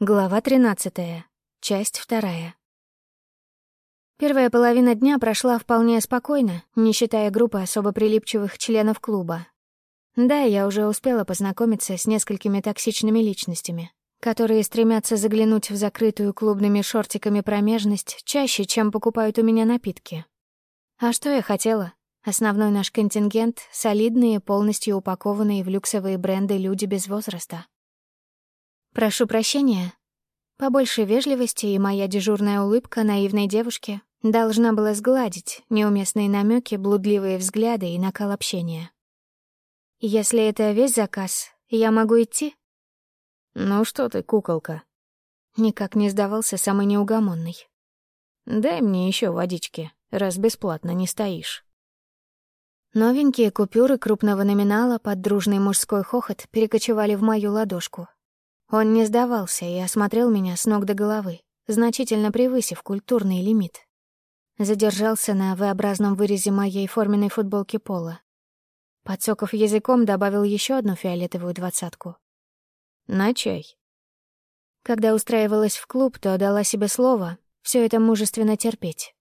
Глава 13. Часть вторая. Первая половина дня прошла вполне спокойно, не считая группы особо прилипчивых членов клуба. Да, я уже успела познакомиться с несколькими токсичными личностями, которые стремятся заглянуть в закрытую клубными шортиками промежность чаще, чем покупают у меня напитки. А что я хотела? Основной наш контингент — солидные, полностью упакованные в люксовые бренды люди без возраста. «Прошу прощения». Побольше вежливости и моя дежурная улыбка наивной девушки должна была сгладить неуместные намеки, блудливые взгляды и накал общения. «Если это весь заказ, я могу идти?» «Ну что ты, куколка?» Никак не сдавался самый неугомонный. «Дай мне еще водички, раз бесплатно не стоишь». Новенькие купюры крупного номинала под дружный мужской хохот перекочевали в мою ладошку, он не сдавался и осмотрел меня с ног до головы, значительно превысив культурный лимит. Задержался на V-образном вырезе моей форменной футболки пола. Подсоков языком добавил еще одну фиолетовую двадцатку. «На чай». Когда устраивалась в клуб, то дала себе слово все это мужественно терпеть.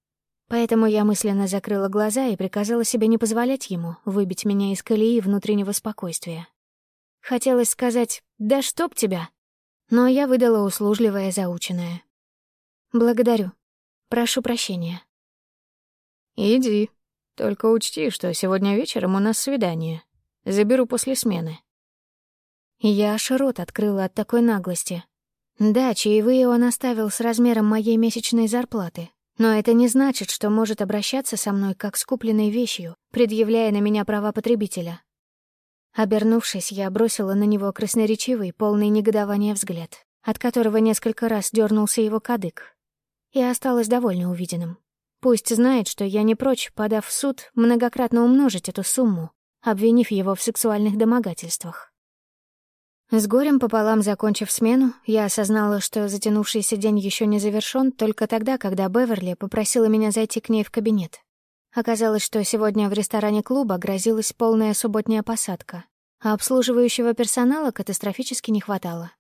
Поэтому я мысленно закрыла глаза и приказала себе не позволять ему выбить меня из колеи внутреннего спокойствия. Хотелось сказать «Да чтоб тебя!» Но я выдала услужливое заученное. «Благодарю. Прошу прощения». «Иди. Только учти, что сегодня вечером у нас свидание. Заберу после смены». Я аж рот открыла от такой наглости. Да, чаевые он оставил с размером моей месячной зарплаты, но это не значит, что может обращаться со мной как с купленной вещью, предъявляя на меня права потребителя. Обернувшись, я бросила на него красноречивый, полный негодования взгляд, от которого несколько раз дернулся его кадык. И осталась довольно увиденным. Пусть знает, что я не прочь, подав в суд, многократно умножить эту сумму, обвинив его в сексуальных домогательствах. С горем пополам закончив смену, я осознала, что затянувшийся день еще не завершен только тогда, когда Беверли попросила меня зайти к ней в кабинет. Оказалось, что сегодня в ресторане клуба грозилась полная субботняя посадка, а обслуживающего персонала катастрофически не хватало.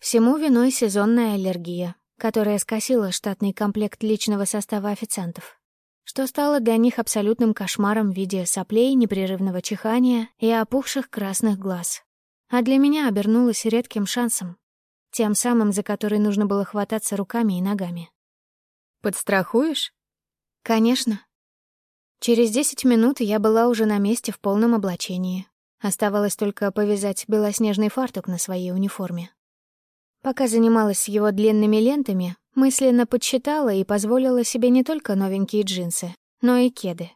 Всему виной сезонная аллергия, которая скосила штатный комплект личного состава официантов, что стало для них абсолютным кошмаром в виде соплей, непрерывного чихания и опухших красных глаз. А для меня обернулось редким шансом, тем самым, за который нужно было хвататься руками и ногами. «Подстрахуешь?» «Конечно», Через десять минут я была уже на месте в полном облачении. Оставалось только повязать белоснежный фартук на своей униформе. Пока занималась его длинными лентами, мысленно подсчитала и позволила себе не только новенькие джинсы, но и кеды.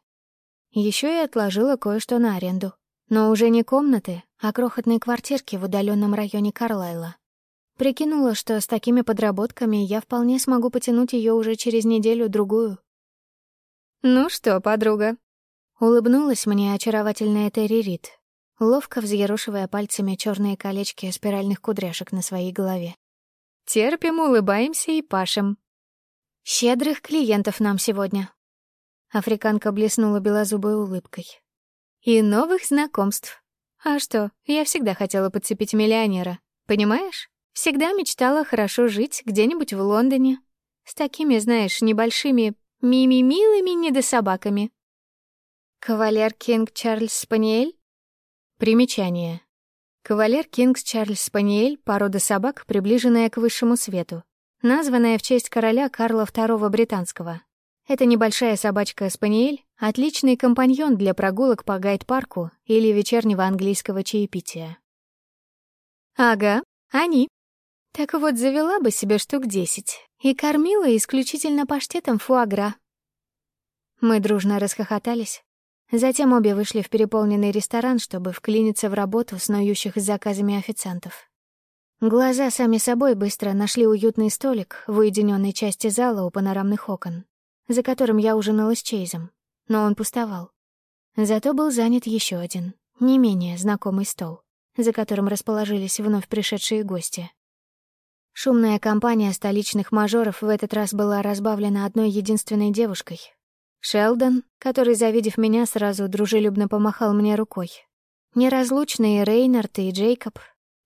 Еще и отложила кое-что на аренду. Но уже не комнаты, а крохотные квартирки в удаленном районе Карлайла. Прикинула, что с такими подработками я вполне смогу потянуть ее уже через неделю-другую. «Ну что, подруга?» Улыбнулась мне очаровательная Терри Рид, ловко взъерошивая пальцами черные колечки спиральных кудряшек на своей голове. «Терпим, улыбаемся и пашем». «Щедрых клиентов нам сегодня». Африканка блеснула белозубой улыбкой. «И новых знакомств. А что, я всегда хотела подцепить миллионера, понимаешь? Всегда мечтала хорошо жить где-нибудь в Лондоне. С такими, знаешь, небольшими Мими-милыми недособаками. Кавалер Кинг Чарльз Спаниель? Примечание. Кавалер Кингс Чарльз Спаниель — порода собак, приближенная к высшему свету, названная в честь короля Карла II британского. Это небольшая собачка-спаниель — отличный компаньон для прогулок по гайд-парку или вечернего английского чаепития. Ага, они. Так вот, завела бы себе штук десять и кормила исключительно паштетом фуагра. Мы дружно расхохотались. Затем обе вышли в переполненный ресторан, чтобы вклиниться в работу снующих с заказами официантов. Глаза сами собой быстро нашли уютный столик в уединенной части зала у панорамных окон, за которым я ужинала с Чейзом, но он пустовал. Зато был занят еще один, не менее знакомый стол, за которым расположились вновь пришедшие гости. Шумная компания столичных мажоров в этот раз была разбавлена одной единственной девушкой. Шелдон, который, завидев меня, сразу дружелюбно помахал мне рукой. Неразлучные Рейнард и Джейкоб.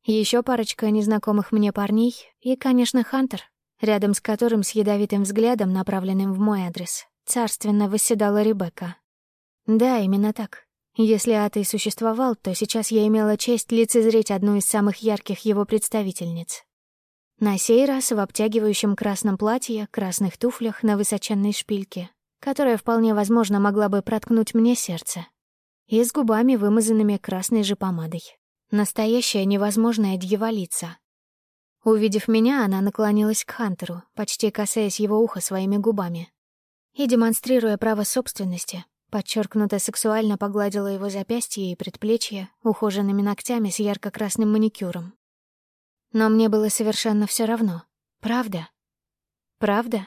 Еще парочка незнакомых мне парней и, конечно, Хантер, рядом с которым с ядовитым взглядом, направленным в мой адрес, царственно восседала Ребекка. Да, именно так. Если Ата и существовал, то сейчас я имела честь лицезреть одну из самых ярких его представительниц. На сей раз в обтягивающем красном платье, красных туфлях на высоченной шпильке, которая вполне возможно могла бы проткнуть мне сердце, и с губами, вымазанными красной же помадой. Настоящая невозможная дьяволица. Увидев меня, она наклонилась к Хантеру, почти касаясь его уха своими губами. И, демонстрируя право собственности, подчеркнуто сексуально погладила его запястье и предплечье ухоженными ногтями с ярко-красным маникюром. Но мне было совершенно все равно. Правда? Правда?